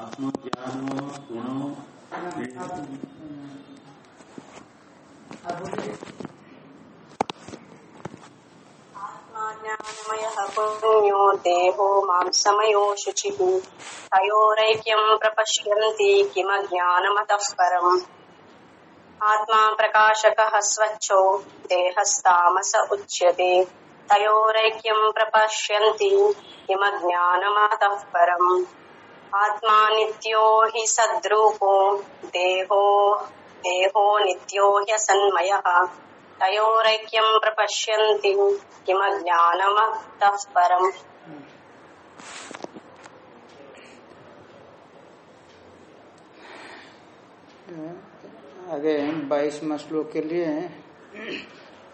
आत्मज्ञान गुणों आत्माज्ञानमयः पुण्यो, देहो मांसमयो शुचिः। तयोरैक्यम् प्रपश्यन्ति किमज्ञानमतः परम्। आत्मा प्रकाशकः स्वच्छो, देहस्तामस उच्यते। तयोरैक्यम् प्रपश्यन्ति किमज्ञानमतः परम्। आत्मा नित्यो हि सद्रूपो, देहो देहो नित्यो ह्यसन्मयः। तयोरैक्यम् प्रपश्यन्ति किमज्ञानमतः परम्। आगे बाईसवा श्लोक के लिए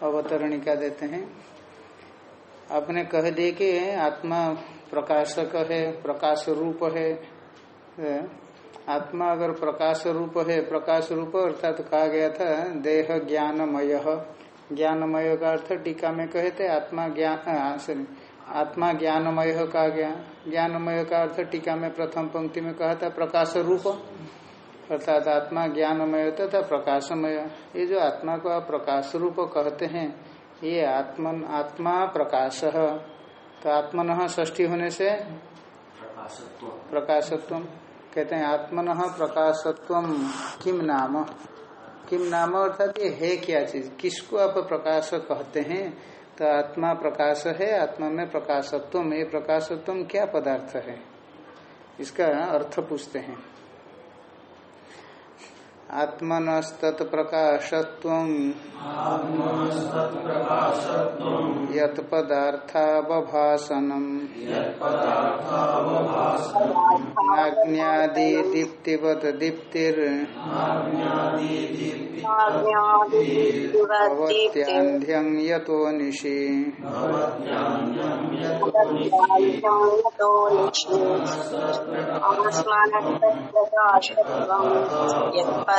अवतरणिका देते हैं। आपने कह दिए कि आत्मा प्रकाशक है, प्रकाश रूप है आत्मा अगर प्रकाश रूप है, प्रकाश रूप अर्थात तो कहा गया था, देह ज्ञानमय। ज्ञानमय का अर्थ टीका में कहे थे, आत्मा ज्ञान आत्मा ज्ञानमय कहा गया। ज्ञानमय का अर्थ टीका में प्रथम पंक्ति में कहा था, प्रकाश रूप। अर्थात आत्मा ज्ञानमय तथा प्रकाशमय। ये जो आत्मा को आप प्रकाश रूप कहते हैं, ये आत्मन, आत्मा प्रकाश। तो आत्मन ष्ठी होने से प्रकाशत्व कहते हैं आत्मन प्रकाशत्व किम नाम? किम नाम अर्थात ये है क्या चीज़? किसको आप प्रकाश कहते हैं? तो आत्मा प्रकाश है आत्मा में प्रकाशत्व ये प्रकाशत्व क्या पदार्थ है? इसका अर्थ पूछते हैं। आत्मनस्तत्प्रकाशत्व यत्पदार्थावभासनम। नाग्न्यादिदीप्तिवत दीप्तिर्भवत्यान्ध्यं यतो निशि। यत्पदार्थावभासनम्।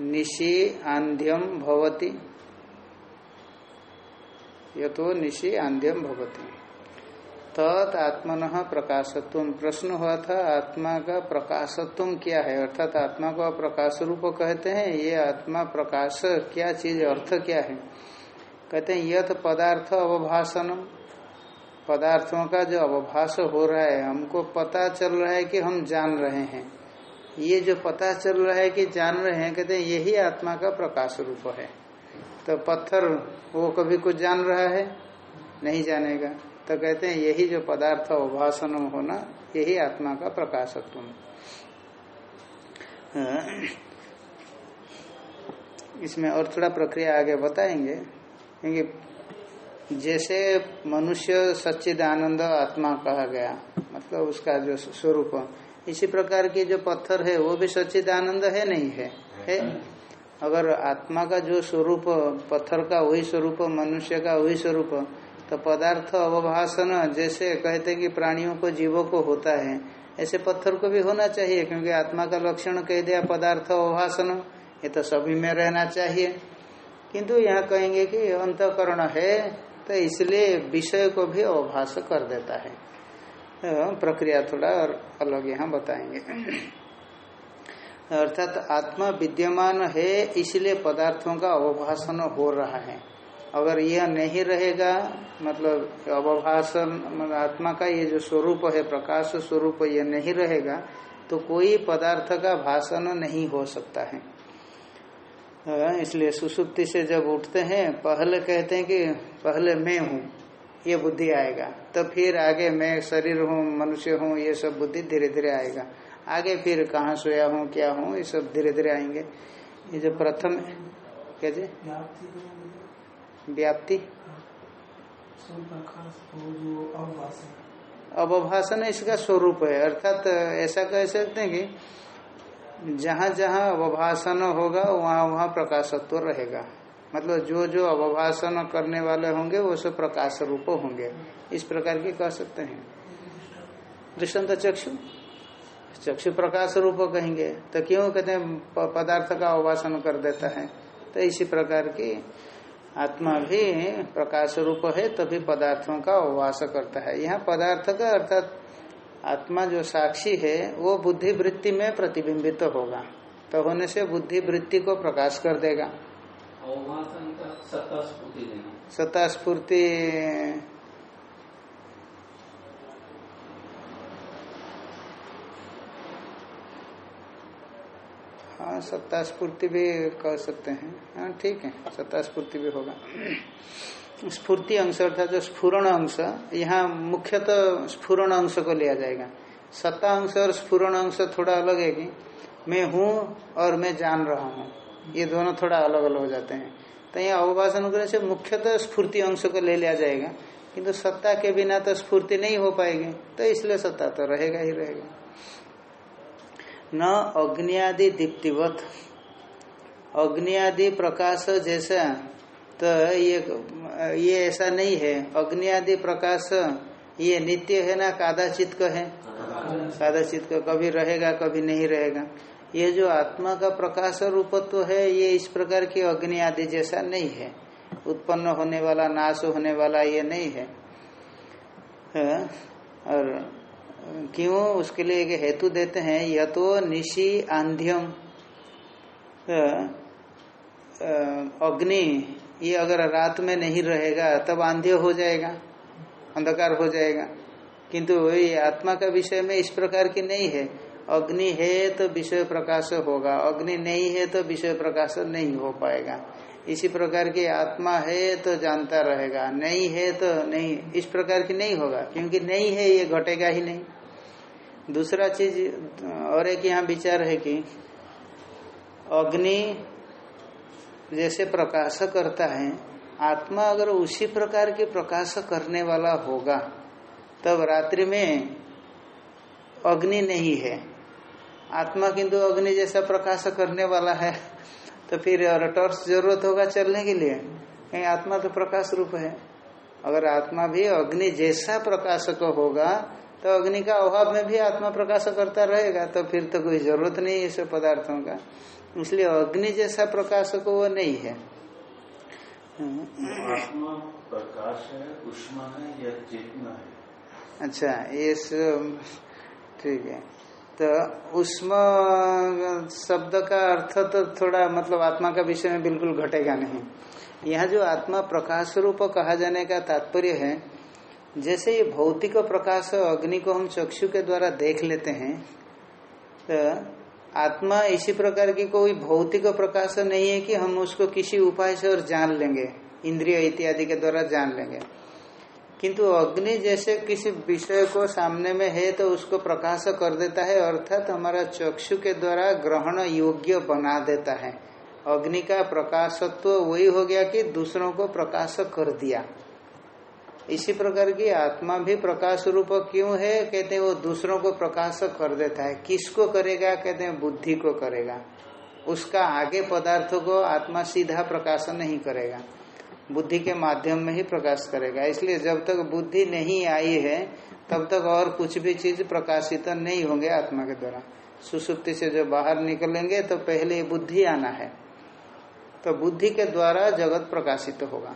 निशि आंध्यम भवति। यतो निशि आंध्यम भवति। तत् आत्मन प्रकाशत्व। प्रश्न हुआ था, आत्मा का प्रकाशत्व क्या है? अर्थात आत्मा को प्रकाश रूप कहते हैं, ये आत्मा प्रकाश क्या चीज़, अर्थ क्या है? कहते हैं यथ पदार्थ अवभाषण पदार्थों का जो अवभाष हो रहा है, हमको पता चल रहा है कि हम जान रहे हैं। ये जो पता चल रहा है कि जान रहे हैं, कहते हैं, यही आत्मा का प्रकाश रूप है। तो पत्थर, वो कभी कुछ जान रहा है? नहीं जानेगा। तो कहते हैं, यही जो पदार्थ उभाषण होना, यही आत्मा का प्रकाशत्व। इसमें और थोड़ा प्रक्रिया आगे बताएँगे। क्योंकि जैसे मनुष्य सच्चिदानंद आत्मा कहा गया मतलब उसका जो स्वरूप इसी प्रकार की जो पत्थर है, वो भी सचिद आनंद है, नहीं है? है? अगर आत्मा का जो स्वरूप, पत्थर का वही स्वरूप, मनुष्य का वही स्वरूप तो पदार्थ अवभाषण जैसे कहते हैं कि प्राणियों को, जीवों को होता है, ऐसे पत्थर को भी होना चाहिए, क्योंकि आत्मा का लक्षण कह दिया, पदार्थ अवभाषण, ये तो सभी में रहना चाहिए। किंतु यहाँ कहेंगे कि अंतकरण है तो इसलिए विषय को भी अवभाष कर देता है। प्रक्रिया थोड़ा और अलग यहाँ बताएँगे। अर्थात आत्मा विद्यमान है, इसलिए पदार्थों का अवभाषण हो रहा है। अगर यह नहीं रहेगा मतलब अवभाषण मतलब आत्मा का ये जो स्वरूप है, प्रकाश स्वरूप ये नहीं रहेगा तो कोई पदार्थ का भाषण नहीं हो सकता है। इसलिए सुसुप्ति से जब उठते हैं, पहले कहते हैं कि, पहले मैं हूँ। ये बुद्धि आएगा। तो फिर आगे मैं शरीर हूँ मनुष्य हूँ ये सब बुद्धि धीरे धीरे आएगा। आगे फिर कहाँ सोया हूँ क्या हूँ ये सब धीरे धीरे आएँगे। ये जो प्रथम क्या जी? व्याप्ति अवभाषण। इसका स्वरूप है। अर्थात ऐसा कह सकते हैं कि जहाँ जहाँ अवभाषण होगा वहाँ वहाँ प्रकाशत्व रहेगा। मतलब जो जो अवभाषण करने वाले होंगे, वो सब प्रकाश रूप होंगे। इस प्रकार के कह सकते हैं। दृष्टांत चक्षु? चक्षु प्रकाश रूप कहेंगे तो क्यों कहते हैं पदार्थ का अवभाषण कर देता है? तो इसी प्रकार की आत्मा भी प्रकाश रूप है, तभी पदार्थों का अवभाष करता है। यहाँ पदार्थ का अर्थात आत्मा जो साक्षी है, वो बुद्धि वृत्ति में प्रतिबिंबित तो होगा। तो होने से बुद्धि वृत्ति को प्रकाश कर देगा। सत्ता स्फूर्ति हाँ सत्ता स्फूर्ति भी कह सकते हैं। हाँ ठीक है, सत्ता स्फूर्ति भी होगा। स्फूर्ति अंश अर्थात जो स्फुरण अंश, यहाँ मुख्यतः तो स्फुरण अंश को लिया जाएगा। सत्ता अंश और स्फुरण अंश थोड़ा अलग है कि मैं हूँ और मैं जान रहा हूँ। ये दोनों थोड़ा अलग अलग हो जाते हैं। तो यहाँ अवभाषण करने से मुख्यतः स्फूर्ति अंश को ले लिया जाएगा। किंतु सत्ता के बिना तो स्फूर्ति नहीं हो पाएगी। तो इसलिए सत्ता तो रहेगा ही रहेगा। न अग्नि आदि दीप्तिवत। अग्नि आदि प्रकाश जैसा तो ये ये ऐसा नहीं है। अग्नि आदि प्रकाश, ये नित्य है ना? कादाचित का है। कादाचित का कभी रहेगा, कभी नहीं रहेगा। ये जो आत्मा का प्रकाश रूपत्व है, ये इस प्रकार की अग्नि आदि जैसा नहीं है। उत्पन्न होने वाला, नाश होने वाला ये नहीं है? और क्यों? उसके लिए एक हेतु देते हैं यह तो निशी आंध्यम। अग्नि, ये अगर रात में नहीं रहेगा, तब आंध्य हो जाएगा, अंधकार हो जाएगा। किंतु ये आत्मा का विषय में इस प्रकार की नहीं है। अग्नि है तो विषय प्रकाश होगा। अग्नि नहीं है तो विषय प्रकाश नहीं हो पाएगा। इसी प्रकार की आत्मा है तो जानता रहेगा। नहीं है तो नहीं, इस प्रकार की नहीं होगा, क्योंकि नहीं है, ये घटेगा ही नहीं। दूसरा चीज़, और एक यहाँ विचार है कि अग्नि जैसे प्रकाश करता है, आत्मा अगर उसी प्रकार के प्रकाश करने वाला होगा, तब रात्रि में अग्नि नहीं है। आत्मा किंतु अग्नि जैसा प्रकाश करने वाला है। तो फिर और टॉर्च ज़रूरत होगा चलने के लिए। कहीं आत्मा तो प्रकाश रूप है। अगर आत्मा भी अग्नि जैसा प्रकाशक होगा तो अग्नि का अभाव में भी आत्मा प्रकाश करता रहेगा। तो फिर तो कोई ज़रूरत नहीं है इस पदार्थों का। इसलिए अग्नि जैसा प्रकाशक वो नहीं है। आत्मा प्रकाश है उष्मा है या चेतना है? अच्छा ये स- ठीक है। तो उष्म शब्द का अर्थ तो थोड़ा मतलब आत्मा का विषय में बिल्कुल घटेगा नहीं। यहाँ जो आत्मा प्रकाश रूप कहा जाने का तात्पर्य है, जैसे ये भौतिक प्रकाश अग्नि को हम चक्षु के द्वारा देख लेते हैं तो आत्मा इसी प्रकार की कोई भौतिक प्रकाश नहीं है कि हम उसको किसी उपाय से और जान लेंगे, इंद्रिय इत्यादि के द्वारा जान लेंगे। किंतु अग्नि जैसे किसी विषय को सामने में है तो उसको प्रकाश कर देता है, अर्थात हमारा चक्षु के द्वारा ग्रहण योग्य बना देता है। अग्नि का प्रकाशत्व वही हो गया कि दूसरों को प्रकाश कर दिया। इसी प्रकार की आत्मा भी प्रकाश रूप क्यों है? कहते हैं वो दूसरों को प्रकाश कर देता है। किसको करेगा? कहते हैं बुद्धि को करेगा। उसका आगे पदार्थों को आत्मा सीधा प्रकाश नहीं करेगा। बुद्धि के माध्यम में ही प्रकाश करेगा। इसलिए जब तक बुद्धि नहीं आई है, तब तक और कुछ भी चीज़ प्रकाशित नहीं होंगे आत्मा के द्वारा। सुसुप्ति से जो बाहर निकलेंगे तो पहले बुद्धि आना है। तो बुद्धि के द्वारा जगत प्रकाशित होगा।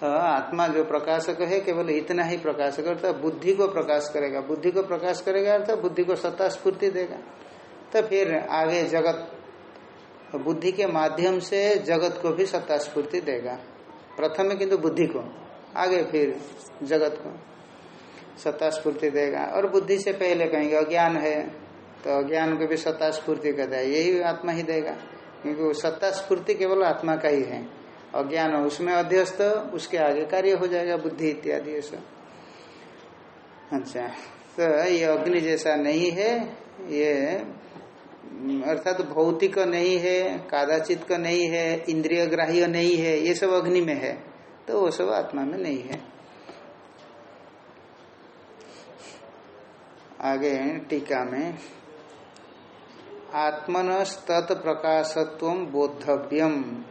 तो आत्मा जो प्रकाशक है, केवल इतना ही प्रकाश करता बुद्धि को प्रकाश करेगा। बुद्धि को प्रकाश करेगा, अर्थात बुद्धि को सत्ता स्फूर्ति देगा। तो फिर आगे जगत तो बुद्धि के माध्यम से जगत को भी सत्ता स्फूर्ति देगा। प्रथम में किंतु बुद्धि को, आगे फिर जगत को सत्ता स्फूर्ति देगा। और बुद्धि से पहले कहेंगे, अज्ञान है तो अज्ञान को भी सत्ता स्फूर्ति कहता है। यही आत्मा ही देगा। क्योंकि सत्ता स्फूर्ति केवल आत्मा का ही है। अज्ञान उसमें अध्यस्त, उसके आगे कार्य हो जाएगा, बुद्धि इत्यादि ऐसा। अच्छा तो ये अग्नि जैसा नहीं है, ये अर्थात तो भौतिक नहीं है, कादाचित का नहीं है इंद्रिय ग्राह्य नहीं है, ये सब अग्नि में है तो वो सब आत्मा में नहीं है। आगे टीका में आत्मन आत्मनस्तत् प्रकाशत्व बोद्धव्यम।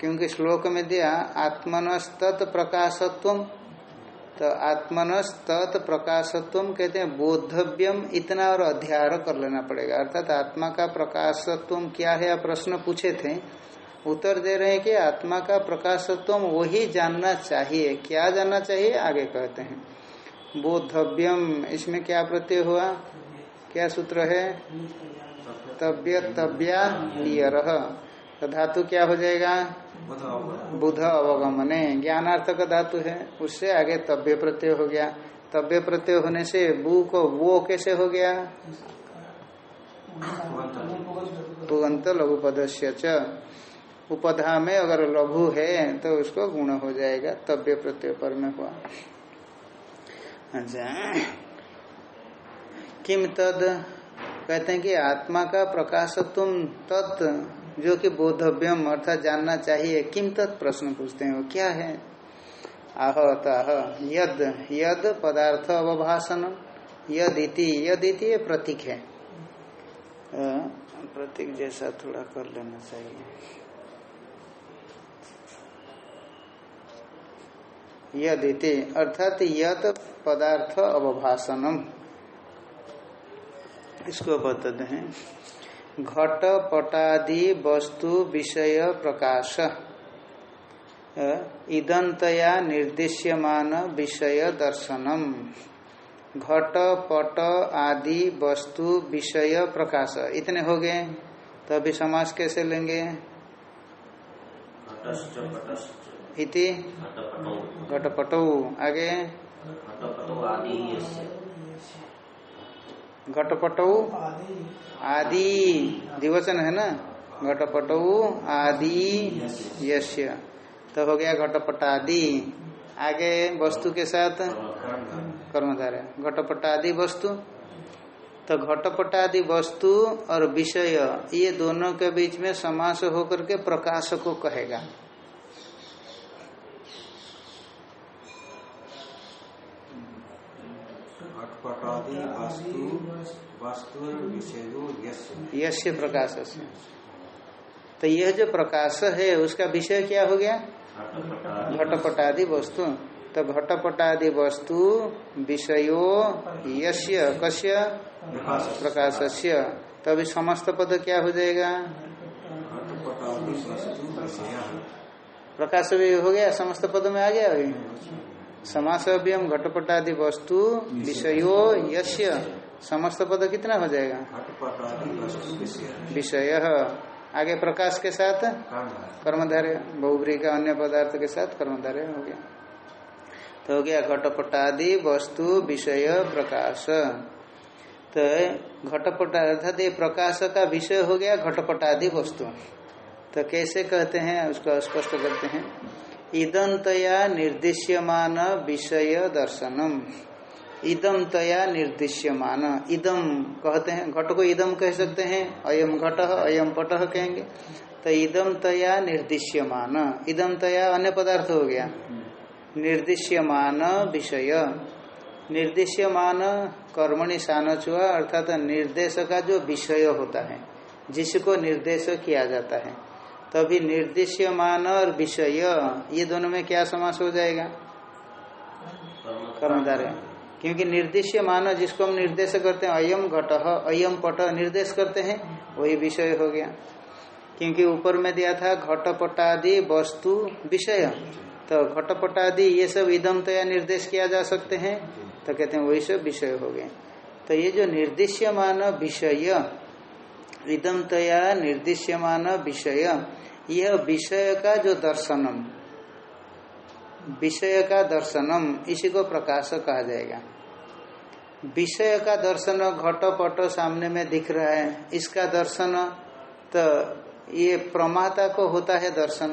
क्योंकि श्लोक में दिया आत्मनस्तत् प्रकाशत्व तो आत्मनस्तत् प्रकाशत्व कहते हैं, बोधव्यम इतना और अध्यार कर लेना पड़ेगा। अर्थात आत्मा का प्रकाशत्व क्या है, आप प्रश्न पूछे थे। उत्तर दे रहे हैं कि आत्मा का प्रकाशत्व वही जानना चाहिए। क्या जानना चाहिए, आगे कहते हैं। बोधव्यम, इसमें क्या प्रत्यय हुआ? क्या सूत्र है? तव्या नियर तो धातु क्या हो जाएगा? बुध अवगमने। ज्ञानार्थक धातु है। उससे आगे तव्य प्रत्यय हो गया। तव्य प्रत्यय होने से बु को वो कैसे हो गया? पुगंत लघु पदस्य च। उपधा में अगर लघु है तो उसको गुण हो जाएगा। तव्य प्रत्यय पर में हुआ। अच्छा। किम तद? कहते हैं कि आत्मा का प्रकाश तुम तत्। जो कि बोधव्यम, अर्थात जानना चाहिए। किम तत् प्रश्न पूछते हैं वो, क्या है? आह, ताह, यद। यद पदार्थ अवभाषण, यद इति। यद इति प्रतीक है। प्रतीक जैसा थोड़ा कर लेना चाहिए। यद इति, अर्थात यद पदार्थ अवभाषणम। इसको बताते हैं घट पटादि वस्तु विषय प्रकाश इदंतया निर्देश्यमान विषय दर्शनम। घट पट आदि वस्तु विषय प्रकाश। इतने हो गए। तो अभी समास कैसे लेंगे? इति? घटपटौ। आगे? घटपटौ आदि। दिवचन है ना? घटपटौ आदि यश्य तो हो गया घटपटादि। आगे वस्तु के साथ? कर्मधारय। घटपटादि वस्तु। तो घटपट आदि वस्तु और विषय, ये दोनों के बीच में समास होकर के प्रकाश को कहेगा। यश प्रकाश तो यह जो प्रकाश है उसका विषय क्या हो गया? घटपटादि। वस्तु। तो घटपटादि वस्तु विषयो यश्य कश्य प्रकाशस्य। तभी समस्त पद क्या हो जाएगा? प्रकाश भी हो गया समस्त पद में आ गया अभी? समास अभियम घटपटादि वस्तु विषयो यश्य समस्त पद कितना हो जाएगा? विषय। आगे प्रकाश के साथ? कर्मधार्य। बहुब्री का अन्य पदार्थ के साथ कर्मधार्य हो गया। तो हो गया घटपटादि वस्तु विषय प्रकाश। तो घटपट अर्थात ये प्रकाश का विषय हो गया घटपटादि वस्तु। तो कैसे कहते हैं उसको स्पष्ट करते हैं। इदंतया निर्दिश्यमान विषय दर्शनम। इदम तया निर्दिश्यमान। इदम कहते हैं, घट को इदम कह सकते हैं, अयम घट, अयम पट कहेंगे। तो इदम तया निर्दिश्यमान। इदम तया अन्य पदार्थ हो गया। निर्दिश्यमान विषय। निर्दिश्यमान कर्मणि सानचुआ, अर्थात निर्देश का जो विषय होता है, जिसको निर्देश किया जाता है। तभी निर्दिश्यमान और विषय। ये दोनों में क्या समास हो जाएगा? कर्मधारय। क्योंकि निर्देश्य मान जिसको हम निर्देश करते हैं, अयम घट, अयम पट निर्देश करते हैं, वही विषय हो गया। क्योंकि ऊपर में दिया था घटपटादि वस्तु विषय। तो घटपटादि ये सब इदम तया निर्देश किया जा सकते हैं तो कहते हैं वही सब विषय हो गए। तो ये जो निर्दिश्यमान विषय इदम तया निर्दिश्यमान विषय। यह विषय का जो दर्शनम, विषय का दर्शनम, इसी को प्रकाश कहा जाएगा। विषय का दर्शन घट पट सामने में दिख रहा है, इसका दर्शन तो ये प्रमाता को होता है दर्शन।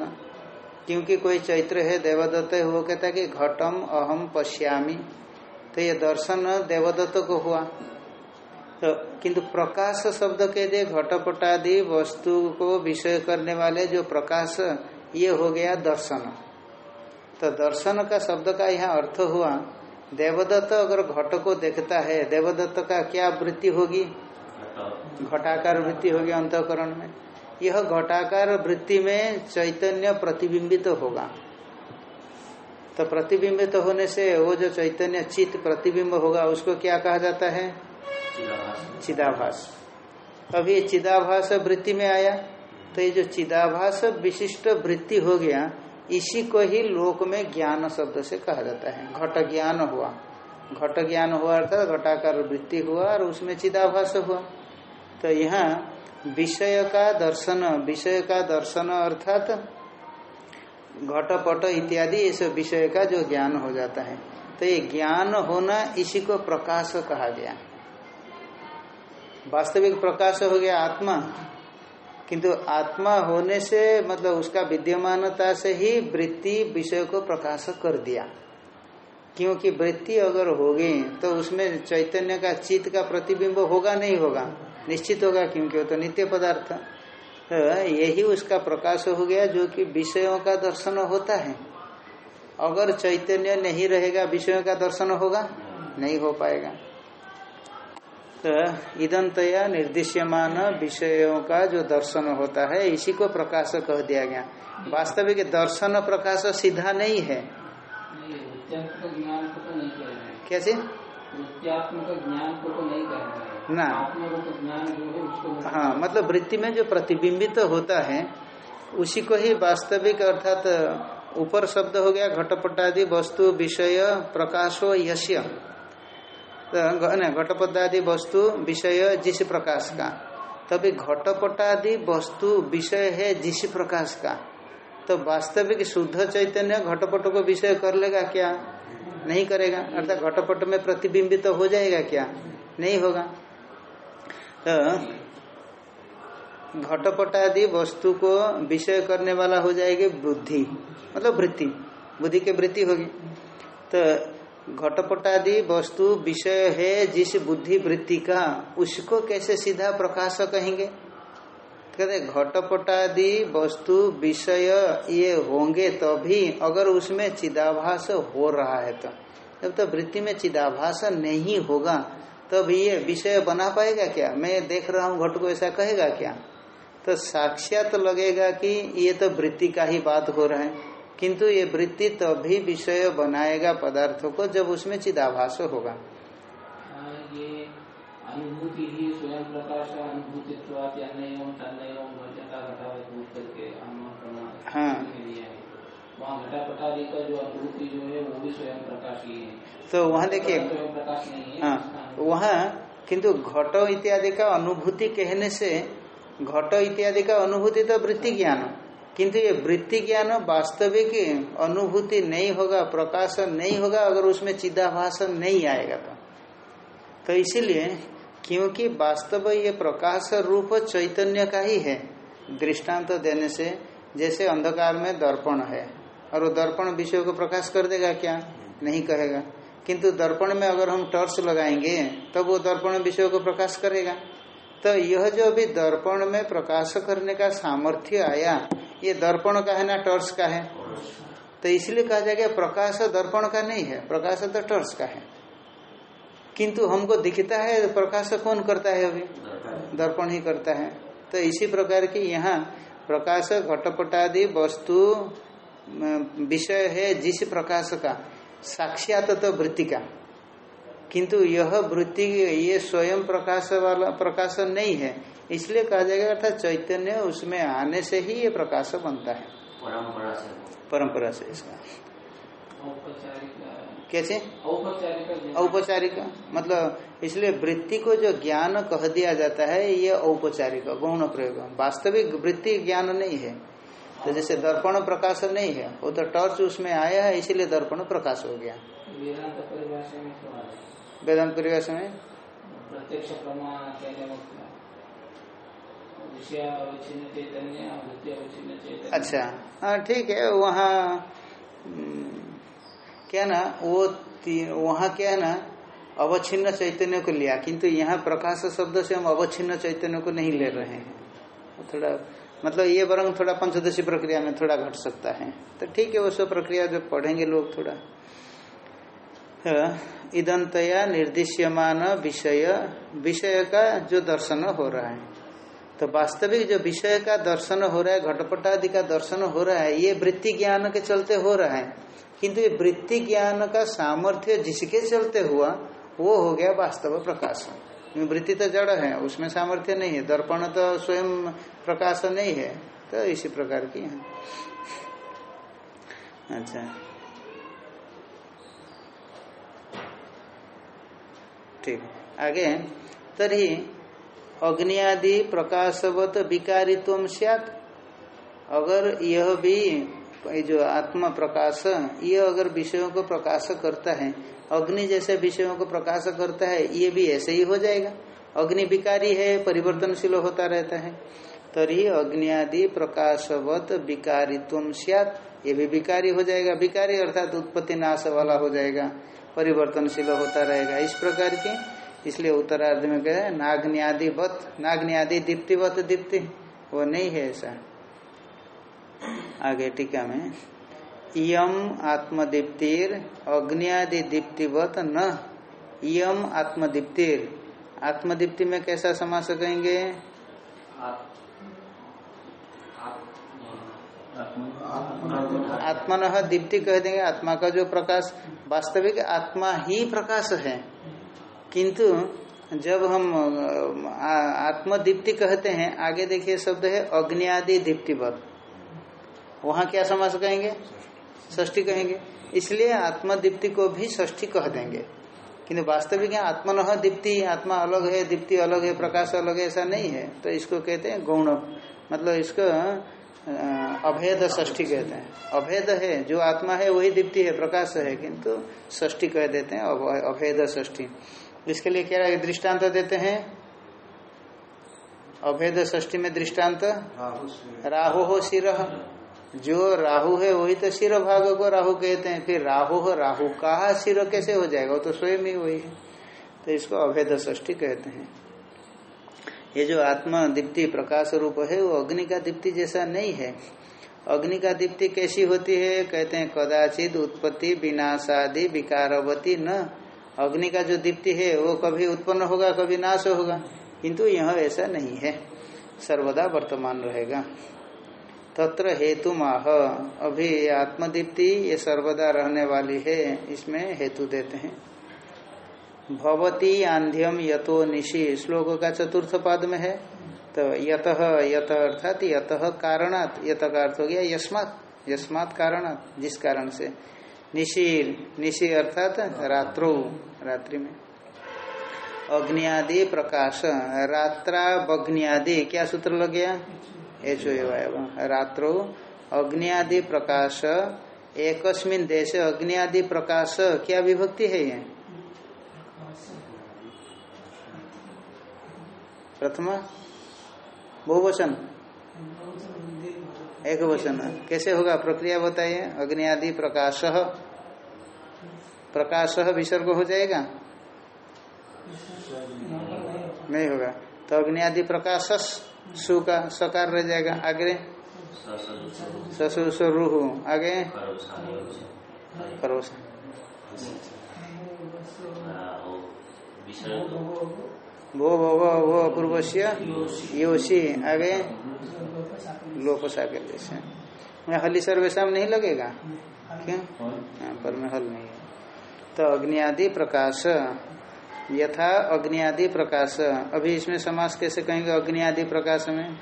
क्योंकि कोई चैत्र है, देवदत्त है, वो कहता है कि घटम अहम पश्यामी। तो ये दर्शन देवदत्त को हुआ। तो किंतु प्रकाश शब्द के दे घटपटादि वस्तु को विषय करने वाले जो प्रकाश, ये हो गया दर्शन। तो दर्शन का शब्द का यहाँ अर्थ हुआ, देवदत्त अगर घट को देखता है, देवदत्त का क्या वृत्ति होगी? घटाकार वृत्ति होगी अंतकरण में। यह घटाकार वृत्ति में चैतन्य प्रतिबिंबित तो होगा। तो प्रतिबिंबित तो होने से वो जो चैतन्य चित्त प्रतिबिंब होगा, उसको क्या कहा जाता है? चिदाभास। अब ये चिदाभास वृत्ति में आया तो ये जो चिदाभास विशिष्ट वृत्ति हो गया, इसी को ही लोक में ज्ञान शब्द से कहा जाता है। घट ज्ञान हुआ। घट ज्ञान हुआ अर्थात घटाकार वृत्ति हुआ और उसमें चिदाभास हुआ। तो यहाँ विषय का दर्शन, विषय का दर्शन अर्थात घटपट इत्यादि, ये सब विषय का जो ज्ञान हो जाता है। तो ये ज्ञान होना इसी को प्रकाश कहा गया। वास्तविक प्रकाश हो गया आत्मा, किंतु आत्मा होने से मतलब उसका विद्यमानता से ही वृत्ति विषय को प्रकाश कर दिया। क्योंकि वृत्ति अगर होगी तो उसमें चैतन्य का चित्त का प्रतिबिंब होगा नहीं होगा? निश्चित होगा, क्योंकि वो तो नित्य पदार्थ। तो यही उसका प्रकाश हो गया, जो कि विषयों का दर्शन होता है। अगर चैतन्य नहीं रहेगा, विषयों का दर्शन होगा? नहीं हो पाएगा। तो इदंतया निर्दिश्यमान विषयों का जो दर्शन होता है इसी को प्रकाश कह दिया गया। वास्तविक दर्शन प्रकाश सीधा नहीं है। वृत्त्यात्मक ज्ञान को तो कैसे? ज्ञान को तो ना। है हाँ मतलब वृत्ति में जो प्रतिबिंबित तो होता है उसी को ही वास्तविक अर्थात ऊपर शब्द हो गया घटपट आदि वस्तु विषय प्रकाशो यश्य तो घटपटादि वस्तु, विषय, जिस प्रकाश का। तभी घटपटादि वस्तु, विषय है, जिस प्रकाश का। तो वास्तविक शुद्ध चैतन्य घटपट को विषय कर लेगा क्या? नहीं करेगा। अर्थात घटपट में प्रतिबिंबित तो हो जाएगा क्या? नहीं होगा। तो घटपट आदि वस्तु को विषय करने वाला हो जाएगी बुद्धि। मतलब वृत्ति। बुद्धि के वृत्ति होगी। तो घटपट आदि वस्तु, विषय है, जिस बुद्धि वृत्ति का, उसको कैसे सीधा प्रकाश कहेंगे? कहते घटपट आदि वस्तु, विषय ये होंगे तभी तो अगर उसमें चिदाभास हो रहा है तो। जब तो वृत्ति में चिदाभास नहीं होगा, तब ये विषय बना पाएगा क्या? मैं देख रहा हूँ, घट को ऐसा कहेगा क्या? तो साक्षात लगेगा कि ये तो वृत्ति का ही बात हो रहा है। किंतु ये वृत्ति तभी विषय बनाएगा पदार्थों को जब उसमें चिदाभास होगा। हाँ, ये अनुभूति ही स्वयं प्रकाश हाँ। अनुभूति जो है वो भी स्वयं प्रकाश तो वहाँ देखिए हाँ। वहाँ किंतु घटो इत्यादि का अनुभूति कहने से घटो इत्यादि का अनुभूति तो वृत्ति ज्ञान किंतु ये वृत्ति ज्ञान वास्तविक अनुभूति नहीं होगा प्रकाश नहीं होगा, अगर उसमें चिदाभास नहीं आएगा तो। तो इसीलिए, क्योंकि वास्तव ये प्रकाश रूप चैतन्य का ही है, दृष्टांत तो देने से, जैसे अंधकार में दर्पण है, और वो दर्पण विषय को प्रकाश कर देगा क्या? नहीं कहेगा। किंतु दर्पण में अगर हम टॉर्च लगाएँगे, तब वो दर्पण विषय को प्रकाश करेगा। तो यह जो अभी दर्पण में प्रकाश करने का सामर्थ्य आया, ये दर्पण का है ना टॉर्च का है? तो इसलिए कहा जाएगा प्रकाश दर्पण का नहीं है, प्रकाश तो टॉर्च का है। किंतु हमको दिखता है प्रकाश कौन करता है अभी? दर्पण ही करता है। तो इसी प्रकार की यहाँ प्रकाश घटपटादि वस्तु विषय है जिस प्रकाश का, साक्षात तो वृत्ति का। किंतु यह वृत्ति ये स्वयं प्रकाश वाला प्रकाश नहीं है। इसलिए कहा जाएगा अर्थात चैतन्य उसमें आने से ही ये प्रकाश बनता है। परंपरा से। परंपरा से इसका। औपचारिक कैसे? औपचारिक औपचारिक मतलब इसलिए वृत्ति को जो ज्ञान कह दिया जाता है ये औपचारिक गौण प्रयोग वास्तविक वृत्ति ज्ञान नहीं है। तो जैसे दर्पण प्रकाश नहीं है वो तो टॉर्च उसमें आया है इसीलिए दर्पण प्रकाश हो गया। वेदांत परिभाषा में? प्रत्यक्ष प्रमाण चैतन्य अच्छा। हाँ ठीक है वहाँ हम्म, क्या ना वो वहाँ क्या है ना अवच्छिन्न चैतन्य को लिया किंतु यहाँ प्रकाश शब्द से हम अवच्छिन्न चैतन्य को नहीं ले रहे हैं। थोड़ा मतलब ये वरंग थोड़ा पंचदशी प्रक्रिया में थोड़ा घट सकता है। तो ठीक है वो सब प्रक्रिया जो पढ़ेंगे लोग थोड़ा। इदंतया निर्दिश्यमान विषय विषय का जो दर्शन हो रहा है। तो वास्तविक जो विषय का दर्शन हो रहा है घटपट आदि का दर्शन हो रहा है, ये वृत्ति ज्ञान के चलते हो रहा है। किंतु ये वृत्ति ज्ञान का सामर्थ्य जिसके चलते हुआ, वो हो गया वास्तव प्रकाश। वृत्ति तो जड़ है, उसमें सामर्थ्य नहीं है, दर्पण तो स्वयं प्रकाश नहीं है तो इसी प्रकार की है। अच्छा। ठीक। आगे तरी अग्नि आदि प्रकाशवत विकारित्व सियात। अगर यह भी जो आत्मा प्रकाश, ये अगर विषयों को प्रकाश करता है, अग्नि जैसे विषयों को प्रकाश करता है, ये भी ऐसे ही हो जाएगा। अग्नि विकारी है, परिवर्तनशील होता रहता है। तरी अग्नि आदि प्रकाशवत विकारित्व सियात। ये भी विकारी हो जाएगा। विकारी अर्थात उत्पत्ति नाश वाला हो जाएगा। परिवर्तनशील होता रहेगा। इस प्रकार की, इसलिए उत्तरार्ध में कहे नाग्नि वत नाग्नि दीप्तिवत दीप्ति। वो नहीं है ऐसा। आगे टीका में इम आत्मदीप्तिर, अग्नियादि दीप्तिवत न। इम आत्मदीप्तिर। आत्मदीप्ति में कैसा समास कहेंगे? आत्मन दीप्ति कह देंगे, आत्मा का जो प्रकाश, वास्तविक आत्मा ही प्रकाश है। किंतु जब हम आत्मदीप्ति कहते हैं, आगे देखिए शब्द है अग्नि आदि दीप्तिवत वहाँ क्या समास कहेंगे? ष्ठी कहेंगे। इसलिए आत्मदीप्ति को भी ष्ठी कह देंगे। किंतु वास्तविक आत्मन दीप्ति, आत्मा अलग है, दीप्ति अलग है, प्रकाश अलग है, ऐसा नहीं है। तो इसको कहते हैं गौण। मतलब इसको अभेद ष्ठी कहते हैं। अभेद है जो आत्मा है वही दीप्ति है प्रकाश है किंतु ष्ठी कह देते हैं अभेद ष्ठी इसके लिए क्या दृष्टांत देते हैं। अभेद ष्ठी में दृष्टांत? राहु हो सिर। जो राहु है वही तो सिर भाग को राहु कहते हैं। फिर राहु हो राहु कहा सिर कैसे हो जाएगा? वो तो स्वयं ही वही है। तो इसको अभेद ष्ठी कहते हैं। ये जो आत्मा दीप्ति प्रकाश रूप है, वो अग्नि का दीप्ति जैसा नहीं है। अग्नि का दीप्ति कैसी होती है? कहते हैं, कदाचित उत्पत्ति विनाशादि विकारवती न। अग्नि का जो दीप्ति है, वो कभी उत्पन्न होगा, कभी नाश होगा। किंतु यह ऐसा नहीं है। सर्वदा वर्तमान रहेगा। तत्र हेतु माह अभी आत्मदीप्ति ये सर्वदा रहने वाली है, इसमें हेतु देते हैं। भवती आंध्यम यतो निशि। श्लोक का चतुर्थ पाद में है। तो यत यत अर्थात यत कारणात। यत का अर्थ हो गया यस्मात। यस्मात कारणात। जिस कारण से? निशील निशी अर्थात रात्रो, रात्रि में। अग्नि प्रकाश रात्रा बग्नि क्या सूत्र लग गया? एचो रात्रो अग्नि आदि प्रकाश। एकस्मिन देश अग्नि प्रकाश। क्या विभक्ति है ये? प्रथम बहुवचन। एक वचन कैसे होगा? प्रक्रिया बताइए। अग्नि आदि प्रकाश। प्रकाश विसर्ग हो जाएगा? नहीं होगा। तो अग्नि आदि प्रकाश सु का सकार रह जाएगा। आगे? ससु ससुर आगे परोसा वो वो वो अपूर्व योशी आगे लोपसा के जैसे हली सर्वेशम नहीं लगेगा? क्यों? पर में हल नहीं। है तो अग्नि आदि प्रकाश, यथा अग्नि आदि प्रकाश। अभी इसमें समास कैसे कहेंगे अग्नि आदि प्रकाश में?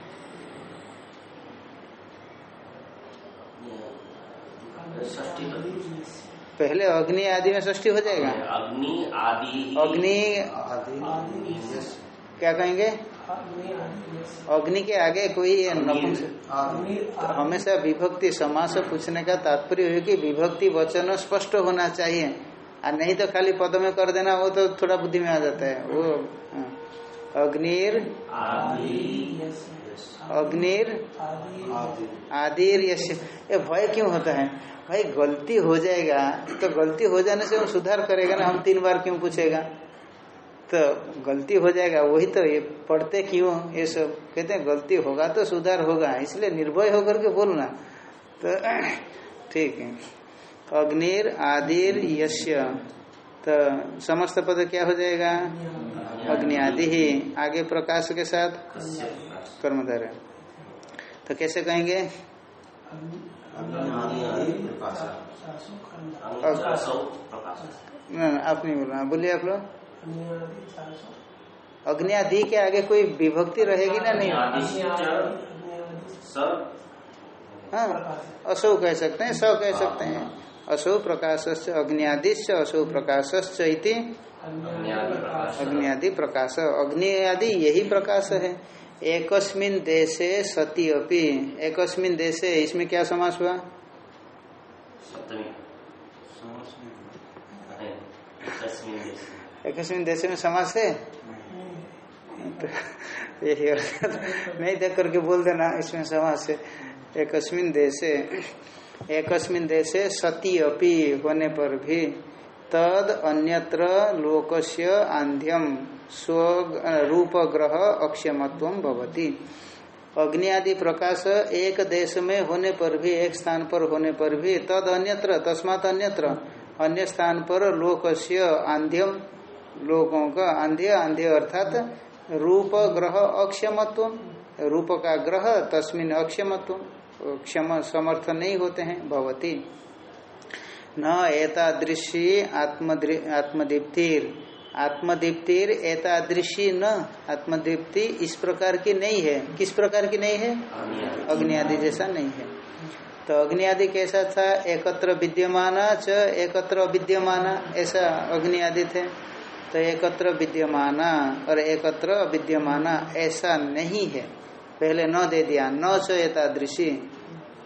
पहले अग्नि आदि में ष्टी हो जाएगा। अग्नि आदि अग्नि क्या कहेंगे? अग्नि के आगे कोई तो हमेशा विभक्ति समास पूछने का तात्पर्य है कि विभक्ति वचन स्पष्ट होना चाहिए। और नहीं तो खाली पद में कर देना वो तो थोड़ा बुद्धि में आ जाता है। वो हाँ। अग्निर अग्निर आदिर यश ये भय क्यों होता है? भाई, गलती हो जाएगा तो गलती हो जाने से वो सुधार करेगा ना, हम तीन बार क्यों पूछेगा? तो गलती हो जाएगा, वही तो ये पढ़ते क्यों, ये सब? कहते हैं, गलती होगा तो सुधार होगा, इसलिए निर्भय होकर के बोलना। तो ठीक है। अग्निर आदिर यश्य। तो समस्त पद क्या हो जाएगा? अग्नि आदि ही। आगे प्रकाश के साथ? कर्मधारय तो कैसे कहेंगे? आप नहीं बोलना, बोलिए आप लोग। अग्नि आदि के आगे कोई विभक्ति रहेगी ना नहीं? हाँ कह सकते हैं, स कह सकते हैं। असौ प्रकाश अग्नि आदि असौ प्रकाश इति। अग्नि आदि प्रकाश अग्नि आदि यही प्रकाश है। एकस्मिन देशे सती अपि। एकस्मिन देशे इसमें क्या समास हुआ? एकस्मिन देश। में समास है? तो यही नहीं देख करके बोल देना इसमें समास है। एकस्मिन देशे। एकस्मिन देशे सती अपि होने पर भी तद अन्यत्र लोकस्य आंध्यम स्व रूप ग्रह अक्षमत्व भवती। अग्नि आदि प्रकाश एक देश में होने पर भी, एक स्थान पर होने पर भी, तद अन्यत्र, तस्मात अन्यत्र, अन्य स्थान पर लोकस्य आंध्यम लोगों का आंध्य आंध्य अर्थात रूप ग्रह अक्षमत्व, रूप का ग्रह तस्मिन अक्षमत्व, क्षम, समर्थ नहीं होते हैं, भवती। न एतादृशी आत्मदीप्तिर। आत्मदीप्तिर एतादृशी न आत्मदीप्ति इस प्रकार की नहीं है। किस प्रकार की नहीं है? अग्नि आदि जैसा नहीं है। तो अग्नि आदि कैसा था? एकत्र विद्यमान च एकत्र विद्यमान। ऐसा अग्नि आदि थे। तो एकत्र विद्यमान और एकत्र विद्यमान ऐसा नहीं है। पहले न दे दिया। न च एतादृशी।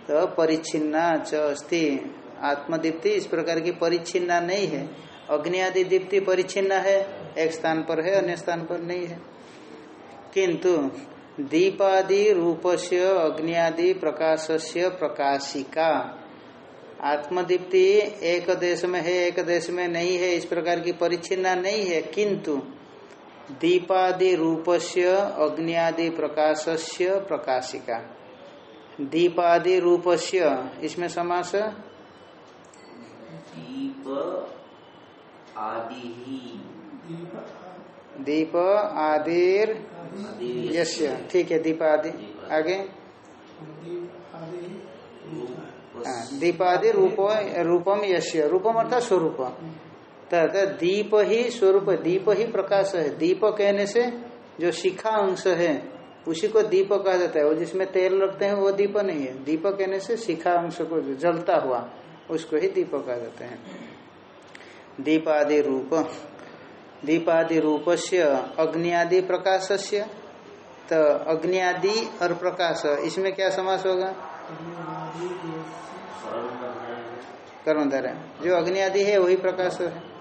तो परिच्छिन्ना च अस्ति। आत्मदीप्ति इस प्रकार की परिच्छिन्ना नहीं है। अग्नि आदि दीप्ति परिच्छिन्ना है, एक स्थान पर है, अन्य स्थान पर नहीं है। किंतु दीपादि रूप से अग्नि आदि प्रकाश से प्रकाशिका। आत्मदीप्ति एक देश में है, एक देश में नहीं है, इस प्रकार की परिच्छिन्ना नहीं है। किंतु दीपादि रूप से अग्नि आदि प्रकाश से प्रकाशिका। दीपादि रूप से इसमें समास आदि ही दीप आदिर यश्य ठीक है दीप आदि। आगे? हाँ, दीपादि रूप रूपम यश्य रूपम अर्थात स्वरूप। तथा दीप ही स्वरूप दीप ही प्रकाश है। दीप कहने से जो शिखा अंश है उसी को दीप कहा जाता है। वो जिसमें तेल रखते हैं वो दीप नहीं है। दीप कहने से शिखा अंश को जो जलता हुआ उसको ही दीप कहा जाता है। दीपादि रूप। दीपादि रूप से अग्नि आदि प्रकाशस्य। तो अग्नि आदि और प्रकाश, इसमें क्या समास होगा? कर्मधार जो अग्नि आदि है, वही प्रकाश है।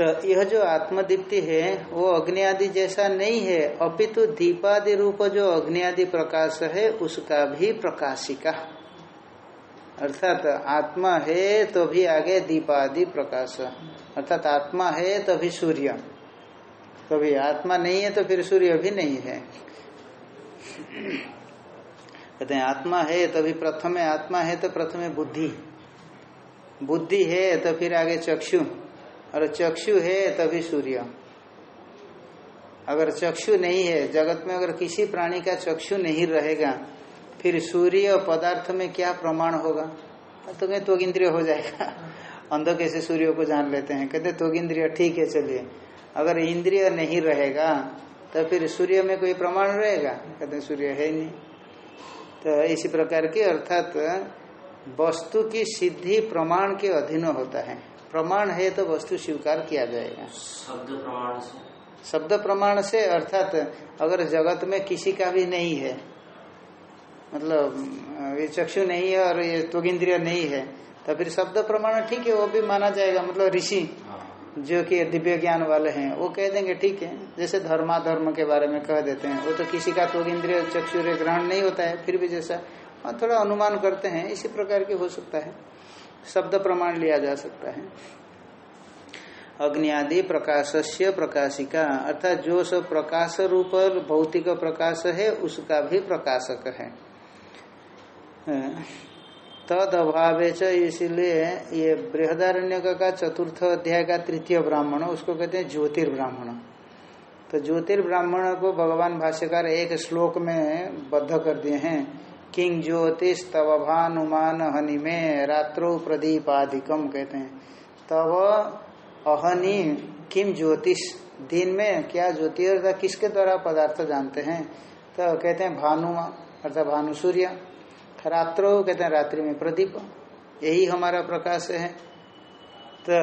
तो यह जो आत्मदीप्ति है, वो अग्नि आदि जैसा नहीं है। अपितु दीपादि रूप जो अग्नि आदि प्रकाश है, उसका भी प्रकाशिका। अर्थात आत्मा है तो भी आगे दीपादि प्रकाश। अर्थात आत्मा है तो भी सूर्य। कभी आत्मा नहीं है तो फिर सूर्य भी नहीं है। कहते हैं, आत्मा है तभी प्रथम आत्मा है तो प्रथम बुद्धि। बुद्धि है तो फिर आगे चक्षु। और चक्षु है तभी सूर्य। अगर चक्षु नहीं है, जगत में अगर किसी प्राणी का चक्षु नहीं रहेगा फिर सूर्य पदार्थ में क्या प्रमाण होगा? तो कहीं तो इंद्रिय हो जाएगा। अंधो कैसे सूर्य को जान लेते हैं? कहते तो इंद्रिय ठीक है चलिए। अगर इंद्रिय नहीं रहेगा तो फिर सूर्य में कोई प्रमाण रहेगा? कहते सूर्य है नहीं। तो इसी प्रकार की अर्थात वस्तु की सिद्धि प्रमाण के अधीन होता है। प्रमाण है तो वस्तु स्वीकार किया जाएगा। शब्द प्रमाण से। शब्द प्रमाण से अर्थात अगर जगत में किसी का भी नहीं है मतलब ये चक्षु नहीं है और ये त्वगिंद्रिय नहीं है। तो फिर शब्द प्रमाण ठीक है वो भी माना जाएगा। मतलब ऋषि जो कि दिव्य ज्ञान वाले हैं वो कह देंगे ठीक है। जैसे धर्माधर्म के बारे में कह देते हैं वो तो किसी का त्वगिंद्रिय चक्षु ग्रहण नहीं होता है फिर भी जैसा और थोड़ा अनुमान करते हैं इसी प्रकार की हो सकता है। शब्द प्रमाण लिया जा सकता है। अग्नि आदि प्रकाश से प्रकाशिका अर्थात जो सब प्रकाश रूप भौतिक प्रकाश है उसका भी प्रकाशक है। तद अभावे इसलिए ये बृहदारण्य का चतुर्थ अध्याय का तृतीय ब्राह्मण, उसको कहते हैं ज्योतिर्ब्राह्मण। तो ज्योतिर्ब्राह्मण को भगवान भाष्यकार एक श्लोक में बद्ध कर दिए हैं किंग ज्योतिष तव भानुमान हनि में रात्रो प्रदीपाधिकम कहते हैं। तव अहनि किम ज्योतिष, दिन में क्या ज्योति किसके द्वारा पदार्थ जानते हैं? तो कहते हैं भानु अर्थात भानु सूर्य रात्रो कहते हैं रात्रि में प्रदीप। यही हमारा प्रकाश है। तो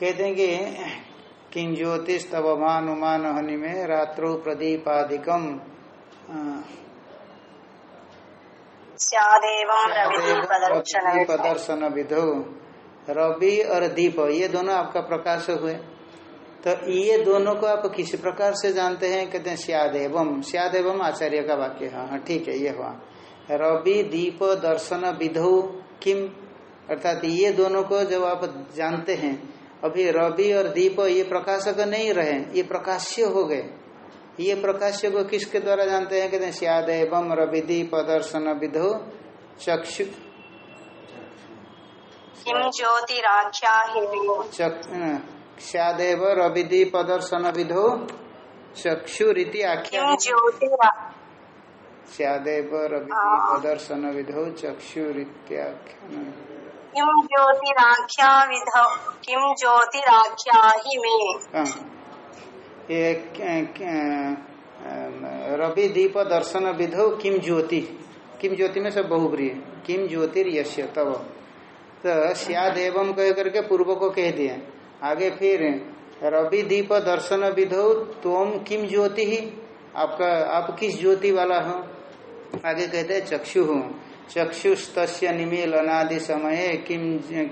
कहते हैं कि किं ज्योतिष तब मान उमान हनि में रात्रो प्रदीपाधिकम प्रदर्शन विधो रवि और दीप ये दोनों आपका प्रकाश हुए। तो ये दोनों को आप किसी प्रकार से जानते हैं? कहते हैं स्यादेवम स्यादेवम आचार्य का वाक्य हाँ। हाँ ठीक है ये हुआ। रवि दीप दर्शन विधो किम अर्थात ये दोनों को जब आप जानते हैं अभी रवि और दीप ये प्रकाशक नहीं रहे ये प्रकाश्य हो गए। ये प्रकाश्य को किसके द्वारा जानते हैं? कहते हैं सियाद एवं रवि दीप दर्शन विधो चक्षु। किं ज्योतिराख्या स्यादेव रवि दीप दर्शन विधो चक्षु रीति आख्या। किं ज्योतिरा स्यादेव रवि दीप दर्शन विधो चक्षु रीत्याख्यान ज्योतिराख्या विधौ किं ज्योतिराख्या हि। मे। ये रवि दीप दर्शन विधो किम ज्योति? किम ज्योति में सब बहुप्रिय। किम ज्योतिर यश्य तब तो सियाद एवं कह करके पूर्व को कह दिए आगे फिर रवि दीप दर्शन विधो तुम किम ज्योति? ही आपका आप किस ज्योति वाला हो? आगे कहते हैं चक्षु। हो चक्षुस्त निमील अनादि समय किम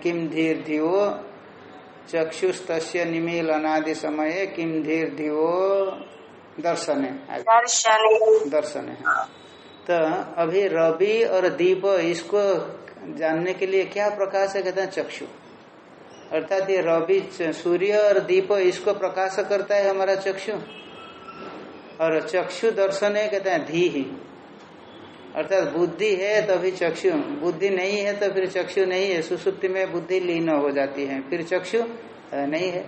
किम धीर धियो चक्षुस्त निमील अनादि समय किम धीर धियो दर्शन। है दर्शन है। तो अभी रवि और दीप इसको जानने के लिए क्या प्रकाश है? कहते हैं चक्षु। अर्थात ये रवि सूर्य और दीप इसको प्रकाश करता है हमारा चक्षु। और चक्षु दर्शन है कहते हैं धी ही अर्थात बुद्धि है तभी चक्षु, बुद्धि नहीं है तो फिर चक्षु नहीं है। सुसुप्ति में बुद्धि लीन हो जाती है, फिर चक्षु नहीं है।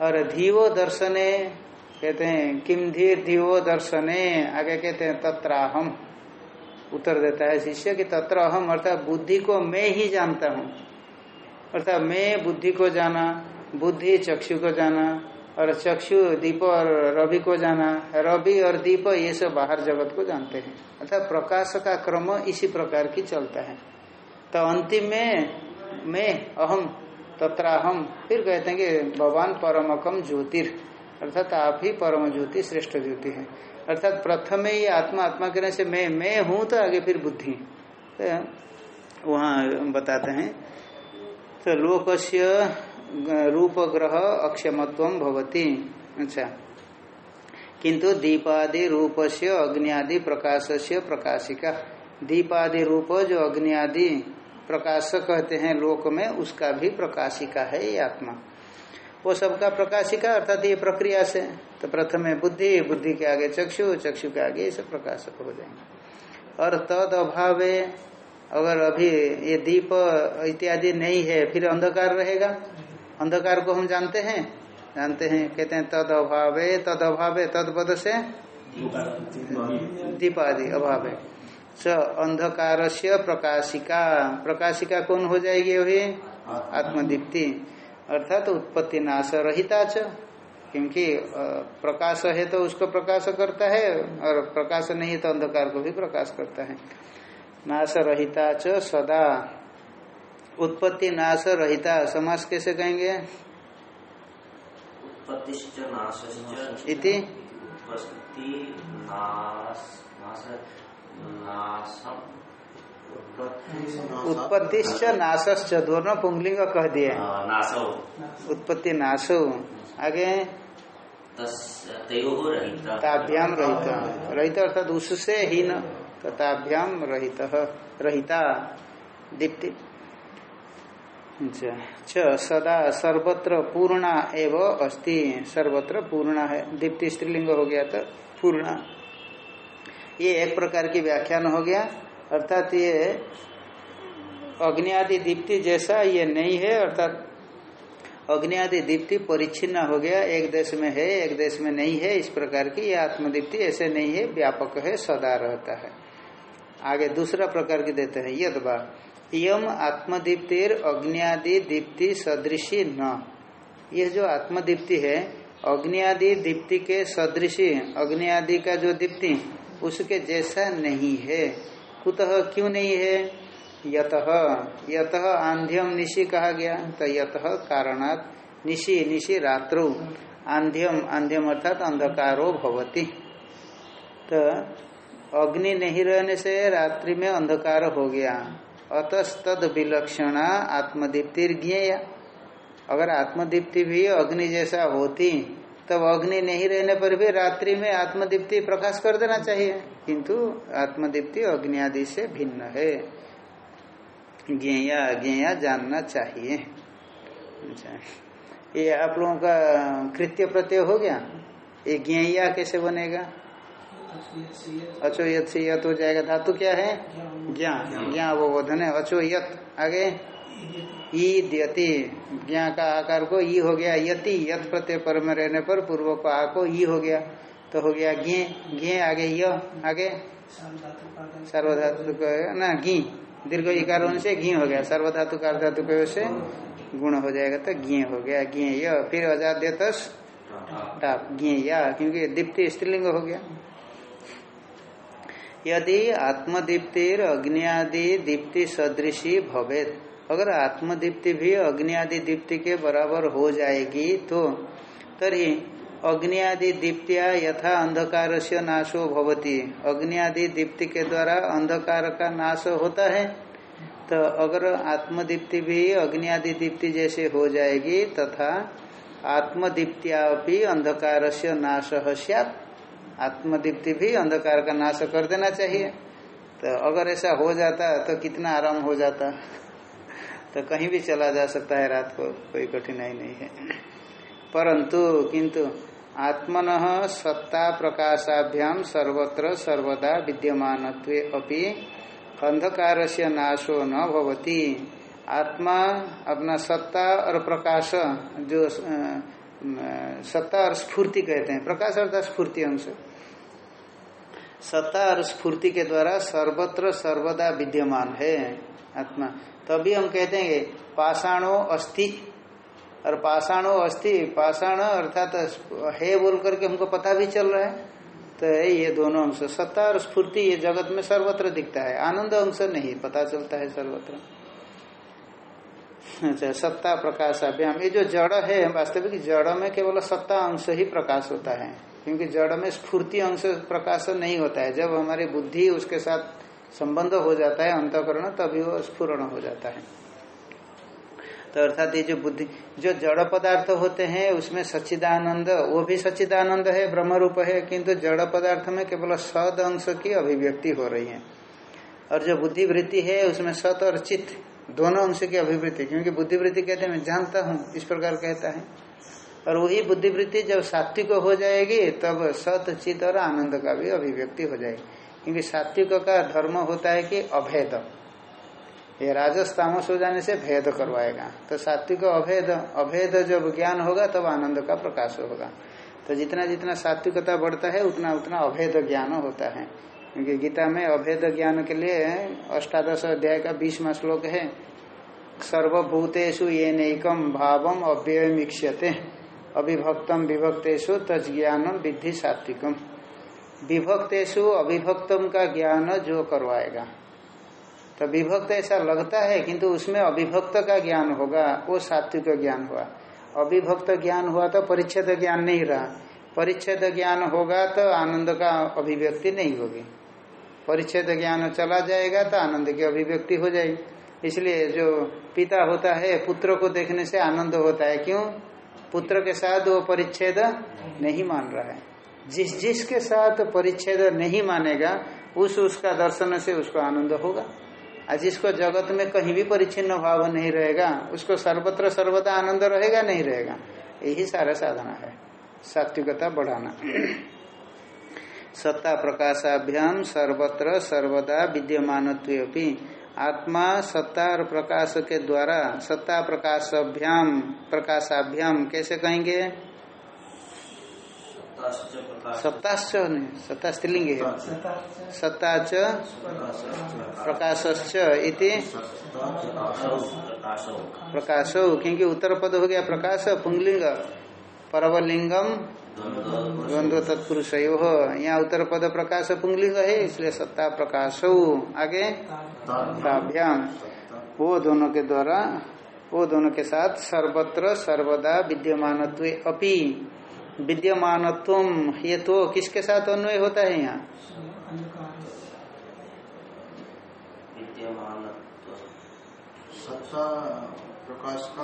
और धीवो दर्शने, कहते हैं किम धीर धीवो दर्शने, आगे कहते हैं, तत्राहम। उत्तर देता है शिष्य कि तत्र अहम अर्थात बुद्धि को मैं ही जानता हूँ। अर्थात मैं बुद्धि को जाना, बुद्धि चक्षु को जाना और चक्षु, दीप और रवि को जाना। रवि और दीप ये सब बाहर जगत को जानते हैं। अर्थात प्रकाश का क्रम इसी प्रकार की चलता है। तो अंतिम में, मैं अहम तथा हम फिर कहते हैं कि भगवान परमकम ज्योतिर। अर्थात आप ही परम ज्योति श्रेष्ठ ज्योति है। अर्थात प्रथम ही आत्मा आत्मा कहने से मैं मैं हूँ तो आगे फिर बुद्धि तो वहाँ बताते हैं। तो लोकस्य रूप ग्रह अक्षमत्व भवती। अच्छा। किंतु दीपादि रूप से अग्नियादि प्रकाश से प्रकाशिका। दीपादि रूप जो अग्नियादि प्रकाश कहते हैं लोक में, उसका भी प्रकाशिका है ये आत्मा। वो सबका प्रकाशिका, अर्थात ये प्रक्रिया से। तो प्रथम है बुद्धि बुद्धि के आगे चक्षु चक्षु के आगे ये सब प्रकाशक हो जाएँगे। और तद अभावे अगर अभी ये दीप इत्यादि नहीं है, फिर अंधकार रहेगा? अंधकार को हम जानते हैं जानते हैं, कहते हैं तद अभावे तद अभावे तद पद से दीपादि, अभावे। स अंधकार से प्रकाशिका प्रकाशिका कौन हो जाएगी अभी आत्मदीप्ति। अर्थात तो उत्पत्ति नाश रहिता च, क्योंकि प्रकाश है तो उसको प्रकाश करता है, और प्रकाश नहीं तो अंधकार को भी प्रकाश करता है। नाश रहिता च सदा उत्पत्ति नाश रहिता समास कैसे कहेंगे? उत्पत्तिश्च इति? उत्पत्ति नाश नाश नाशम। उत्पत्ति उत्पत्तिश्च नाशश्च दोनों पुंगलिंग कह दिए। उत्पत्ति नाशो। आगे? तस्य तयोः रहिता। ताभ्याम रहित। रहित। अर्थात उससे ही न तो ताभ्याम रहित। रहिता। दीप्ति। च सदा सर्वत्र पूर्णा एव अस्ति। सर्वत्र पूर्णा है। दीप्ति स्त्रीलिंग हो गया तो पूर्णा। ये एक प्रकार की व्याख्यान हो गया। अर्थात ये अग्नि आदि दीप्ति जैसा ये नहीं है, अर्थात अग्नि आदि दीप्ति परिच्छिन्न हो गया। एक देश में है, एक देश में नहीं है। इस प्रकार की ये आत्मदीप्ति ऐसे नहीं है। व्यापक है, सदा रहता है। आगे दूसरा प्रकार की देते हैं। यद यम आत्मदीप्तिर अग्नियादि दीप्ति सदृशी न। यह जो आत्मदीप्ति है, अग्नियादि दीप्ति के सदृशी अग्नि आदि का जो दीप्ति, उसके जैसा नहीं है। कुतः क्यों नहीं है? यतः। यतः आंध्यम निशि कहा गया तो यतः कारणात निशि निशि रात्रु। आंध्यम आंध्यम अर्थात अंधकारो भवती। तो अग्नि नहीं रहने से रात्रि में अंधकार हो गया। अतस्तद विलक्षणा आत्मदीप्ति ज्ञेया अगर आत्मदीप्ति भी अग्नि जैसा होती, तब अग्नि नहीं रहने पर भी रात्रि में आत्मदीप्ति प्रकाश कर देना चाहिए। किंतु आत्मदीप्ति अग्नि आदि से भिन्न है। ज्ञेया ज्ञेया जानना चाहिए। अच्छा। ये आप लोगों का कृत्य प्रत्यय हो गया? ये ज्ञेया कैसे बनेगा? अचो यत से यत हो जाएगा। धातु क्या है? ज्ञा ज्ञा वो बोधन है। अचो यत। आगे। ईद्यति ज्ञा का आकार को ई हो गया। यति। यत प्रत्यय पर में रहने पर पूर्व को आ को ई हो गया। तो हो गया ज्ञे। ज्ञे आगे य। आगे। सर्वधातु ना घी दीर्घ इकार होने से घी हो गया। सर्वधातु कार धातु के से गुण हो जाएगा तो घी हो गया। घी य। फिर अजाद्य तस टाप घी या। क्योंकि दीप्ति स्त्रीलिंग हो गया। यदि आत्मदीप्तिर अग्नियादि दीप्ति सदृशी भवेत। अगर आत्मदीप्ति भी अग्नि आदि दीप्ति के बराबर हो जाएगी तो तरी अग्नि आदि दीप्तिया यथा अंधकार से नाशो भवती। अग्नि आदि दीप्ति के द्वारा अंधकार का नाश होता है तो अगर आत्मदीप्ति भी अग्नि आदि दीप्ति जैसे हो जाएगी, तथा आत्मदीप्तिया भी अंधकार से नाश सत आत्मदीप्ति भी अंधकार का नाश कर देना चाहिए। तो अगर ऐसा हो जाता तो कितना आराम हो जाता। तो कहीं भी चला जा सकता है रात को, कोई कठिनाई नहीं है। परंतु, किंतु, आत्मन सत्ता प्रकाशाभ्याम सर्वत्र सर्वदा विद्यमान अपनी अंधकार से नाशो न भवती। आत्मा, अपना सत्ता और प्रकाश, जो सत्ता और स्फूर्ति कहते हैं। प्रकाश अर्थात स्फूर्ति अंश। सत्ता और स्फूर्ति के द्वारा सर्वत्र सर्वदा विद्यमान है आत्मा। तभी हम कहते हैं पाषाणो अस्थि और पाषाणो अस्थि पाषाण अर्थात है बोल करके हमको पता भी चल रहा है। तो ये दोनों अंश। सत्ता और स्फूर्ति ये जगत में सर्वत्र दिखता है। आनंद अंश नहीं, पता चलता है सर्वत्र। अच्छा सत्ता प्रकाश अभ्याम। ये जो जड़ है, वास्तविक जड़ में केवल सत्ता अंश ही प्रकाश होता है, क्योंकि जड़ में स्फूर्ति अंश प्रकाश नहीं होता है। जब हमारी बुद्धि उसके साथ संबंध हो जाता है, अंतकरण, तभी वो स्फुरण हो जाता है। तो अर्थात ये जो बुद्धि, जो जड़ पदार्थ होते हैं, उसमें सच्चिदानंद, वो भी सच्चिदानंद है ब्रह्म रूप है, किंतु जड़ पदार्थ में केवल सद अंश की अभिव्यक्ति हो रही है। और जो बुद्धि वृत्ति है, उसमें सत और चित्त दोनों अंश की अभिवृत्ति क्योंकि बुद्धिवृत्ति कहते हैं, मैं जानता हूँ, इस प्रकार कहता है। और वही बुद्धिवृत्ति जब सात्विक हो जाएगी, तब सत चित्त और आनंद का भी अभिव्यक्ति हो जाएगी। क्योंकि सात्विक का धर्म होता है कि अभेद। ये राजस हो जाने से भेद करवाएगा। तो सात्विक अभेद अभेद जब ज्ञान होगा, तब आनंद का प्रकाश होगा। तो जितना जितना सात्विकता बढ़ता है, उतना उतना अभेद ज्ञान होता है। क्योंकि गीता में अभेद ज्ञान के लिए अष्टादश अध्याय का बीसवा श्लोक है, सर्वभूतेषु ये नैकम भावम अव्ययमीक्षते अविभक्तम विभक्तेषु तज्ञानम विद्धि सात्विकम विभक्तेषु अविभक्तम का ज्ञान जो करवाएगा। तो विभक्त ऐसा लगता है, किंतु उसमें अविभक्त का ज्ञान होगा, वो सात्विक ज्ञान हुआ। अविभक्त ज्ञान हुआ तो परिच्छेद ज्ञान नहीं रहा। परिच्छेद ज्ञान होगा तो आनंद का अभिव्यक्ति नहीं होगी। परिच्छेद ज्ञान चला जाएगा तो आनंद की अभिव्यक्ति हो जाएगी। इसलिए जो पिता होता है, पुत्र को देखने से आनंद होता है। क्यों? पुत्र के साथ वो परिच्छेद नहीं मान रहा है। जिस, जिसके साथ परिच्छेद नहीं मानेगा, उस, उसका दर्शन से उसको आनंद होगा। और जिसको जगत में कहीं भी परिच्छिन्न भाव नहीं रहेगा, उसको सर्वत्र सर्वदा आनंद रहेगा, नहीं रहेगा। यही सारा साधना है। सात्विकता बढ़ाना। सत्ता प्रकाशाभ्याम सर्वत्र सर्वदा विद्यमान आत्मा सत्ता और प्रकाश के द्वारा सत्ता प्रकाशाभ्याम प्रकाशाभ्याम कैसे कहेंगे? सत्ताश्च नहीं सत्ता स्त्रीलिंग है सत्ता च प्रकाशश्च इति। प्रकाशो क्योंकि उत्तर पद हो गया प्रकाश पुंगलिंग परवलिंगम द्वंद्व तत्पुरुष यहाँ उत्तर पद प्रकाश पुंगलिंग है, इसलिए सत्ता प्रकाशो आगे? ताभ्याम वो दोनों के द्वारा, वो दोनों के साथ सर्वत्र सर्वदा विद्यमान अपि। विद्यमान ये तो किसके साथ अन्वय होता है यहाँ? सत्ता प्रकाश का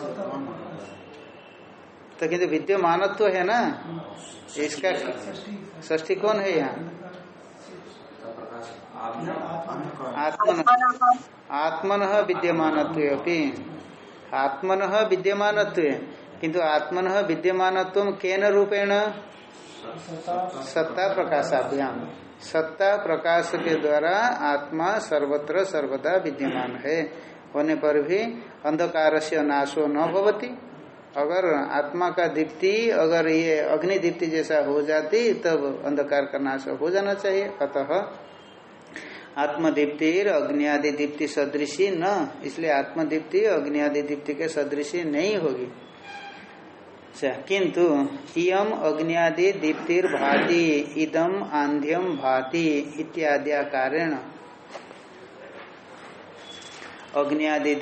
तो किंतु विद्यमानत्व है ना? इसका ष्ठी कौन है यहाँ? प्रकाश आत्मन। आत्मन विद्यमानत्व अपि। आत्मन विद्यमानत्व। किंतु आत्मन विद्यमानत्व केन रूपेण? सत्ता प्रकाशाभ्याम सत्ता प्रकाश के द्वारा आत्मा सर्वत्र सर्वदा विद्यमान है। होने पर भी अंधकार से नाशो न भवती। अगर आत्मा का दीप्ति, अगर ये अग्नि दीप्ति जैसा हो जाती, तब अंधकार का नाश हो जाना चाहिए। अतः आत्मदीप्ति अग्नि दीप्ति सदृशी न, इसलिए आत्मदीप्ति अग्नि दीप्ति के सदृशी नहीं होगी। अच्छा किंतु इयम अग्नियादि दीप्तिर भाति इदम आंध्यम भाति इत्यादि कारण अग्नियादि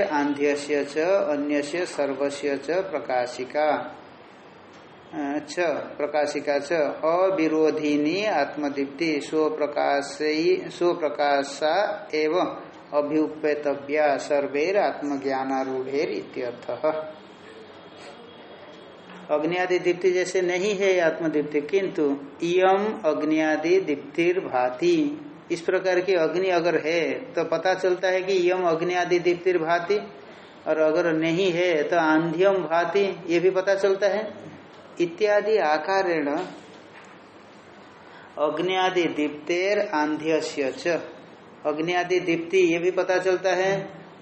आंध्यस्य च, अन्यस्य सर्वस्य प्रकाशिका। च प्रकाशिका च, अविरोधिनी आत्मदीप्ति, स्वप्रकाश एवं अभ्युपेतव्या सर्वेर आत्मज्ञानारूढ़ेर इत्यर्थः। अग्नियादि दीप्ति जैसे नहीं है आत्मदीप्ति, किंतु इयम अग्नियादि दीप्तिर भाति इस प्रकार की अग्नि अगर है तो पता चलता है कि यम अग्नि आदि दीप्तिर भाति, और अगर नहीं है तो आंध्यम भाति, ये भी पता चलता है। इत्यादि आकारेण आदि दीप्तेर आंध्य अग्नि आदि दीप्ति, ये भी पता चलता है,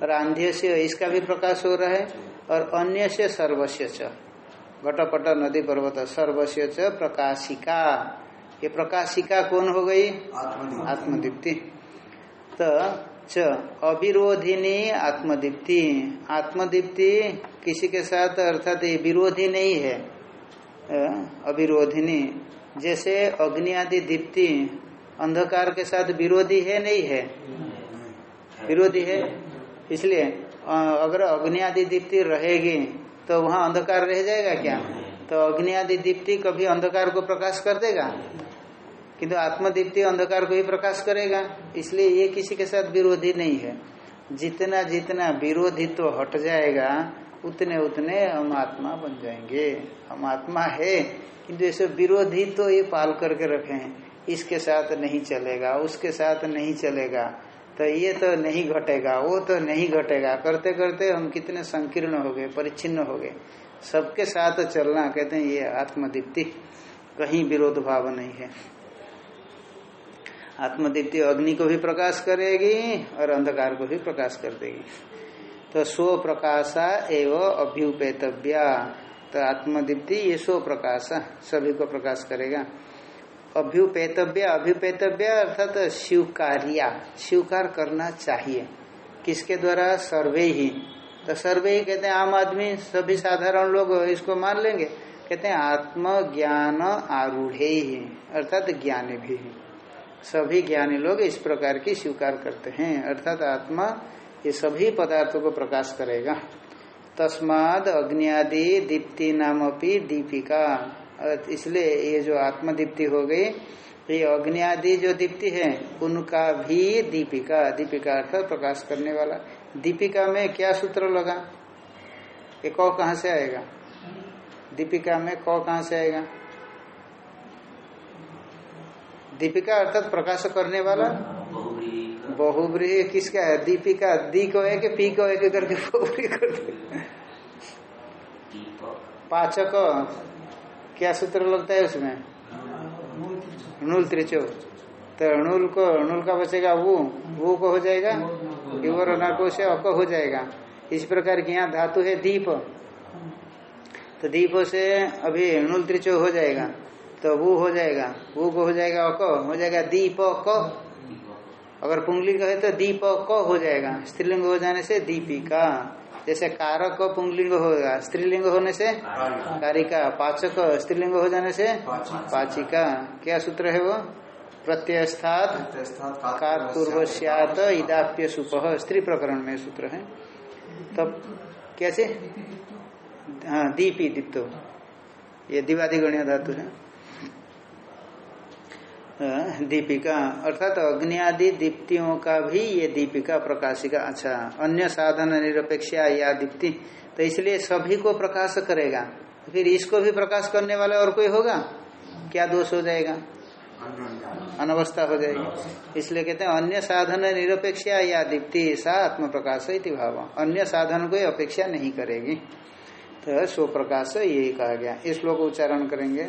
और आंध्य इसका भी प्रकाश हो रहा है, और अन्य से सर्वस्व घटपट नदी पर्वत सर्वस्व प्रकाशिका। ये प्रकाशिका कौन हो गई? आत्मदीप्ति। तो च अविरोधिनी आत्मदीप्ति। आत्मदीप्ति किसी के साथ अर्थात ये विरोधी नहीं है। अविरोधिनी। जैसे अग्नि आदि दीप्ति अंधकार के साथ विरोधी है नहीं है? विरोधी है। इसलिए अगर अग्नि आदि दीप्ति रहेगी तो वहाँ अंधकार रह जाएगा क्या? तो अग्नि आदि दीप्ति कभी अंधकार को प्रकाश कर देगा? किंतु आत्मदीप्ति अंधकार को ही प्रकाश करेगा। इसलिए ये किसी के साथ विरोधी नहीं है। जितना जितना विरोधी तो हट जाएगा, उतने उतने हम आत्मा बन जाएँगे। हम आत्मा है, किंतु ऐसे विरोधी तो ये पाल करके रखे हैं। इसके साथ नहीं चलेगा, उसके साथ नहीं चलेगा। तो ये तो नहीं घटेगा, वो तो नहीं घटेगा। करते करते हम कितने संकीर्ण हो गए, परिच्छिन्न हो गए। सबके साथ चलना, कहते हैं, ये आत्मदीप्ति। कहीं विरोध भाव नहीं है। आत्मदीप्ति अग्नि को भी प्रकाश करेगी और अंधकार को भी प्रकाश कर देगी। तो स्व प्रकाशा एवं अभ्युपेतव्या। तो आत्मदीप्ति ये स्व प्रकाश सभी को प्रकाश करेगा। अभ्युपेतव्य अभ्युपेतव्य अर्थात स्वीकार्या। स्वीकार करना चाहिए। किसके द्वारा? सर्वे ही। तो सर्वे ही कहते हैं, आम आदमी, सभी साधारण लोग इसको मान लेंगे। कहते हैं, आत्मज्ञान आरूढ़ ही, अर्थात ज्ञान भी। सभी ज्ञानी लोग इस प्रकार की स्वीकार करते हैं। अर्थात आत्मा ये सभी पदार्थों को प्रकाश करेगा। तस्माद अग्नियादि दीप्ति नाम अपनी दीपिका इसलिए ये जो आत्मदीप्ति हो गई, ये अग्नि आदि जो दीप्ति है, उनका भी दीपिका। दीपिका अर्थात प्रकाश करने वाला। दीपिका में क्या सूत्र लगा? ये कौ कहाँ से आएगा? दीपिका में कौ कहाँ से आएगा? दीपिका अर्थात प्रकाश करने वाला? बहुब्री किसका है? दीपिका, दी को है कि पी को है करके बहुब्री कर पाचक। क्या सूत्र लगता है उसमें? नूल त्रिचो तो अणुल को अणुल का बचेगा वो वो को हो जाएगा? युवर अनाको से अक हो जाएगा। इस प्रकार की यहाँ धातु है दीप। तो दीप से अभी णुल त्रिचो हो जाएगा। तो वो हो जाएगा। वो को हो जाएगा अक हो जाएगा दीप क। अगर पुंगलिंग है तो दीप क हो जाएगा। स्त्रीलिंग हो जाने से दीपिका। जैसे कारक पुंगलिंग होगा, स्त्रीलिंग होने से कारिका। पाचक स्त्रीलिंग हो जाने से पाचिका। क्या सूत्र है वो? प्रत्ययस्थात कार पूर्वस्यात इदाप्य सुप स्त्री प्रकरण में सूत्र है। तब कैसे? हाँ दीपी दीप्तो ये दिवादिगणीय धातु है। दीपिका। अर्थात अग्नि आदि दीप्तियों का भी ये दीपिका प्रकाशिका। अच्छा अन्य साधन निरपेक्षा या दीप्ति तो इसलिए सभी को प्रकाश करेगा। फिर इसको भी प्रकाश करने वाला और कोई होगा? क्या दोष हो जाएगा? अनवस्था हो जाएगी। इसलिए कहते हैं, अन्य साधन निरपेक्षा या दीप्ति सा आत्म प्रकाश इति भाव। अन्य साधन को अपेक्षा नहीं करेगी। तो स्व प्रकाश यही कहा गया। इस श्लोक उच्चारण करेंगे।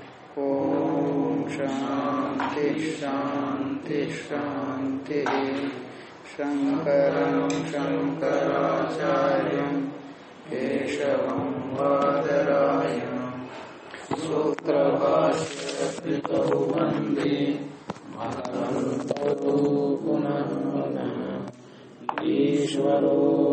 ॐ शांति शांति शान्तिः शङ्करं शङ्कराचार्यं केशवं वादरायणं। सूत्रभाष्यपितौ वंदे महन्तौ पुनः। ईश्वरो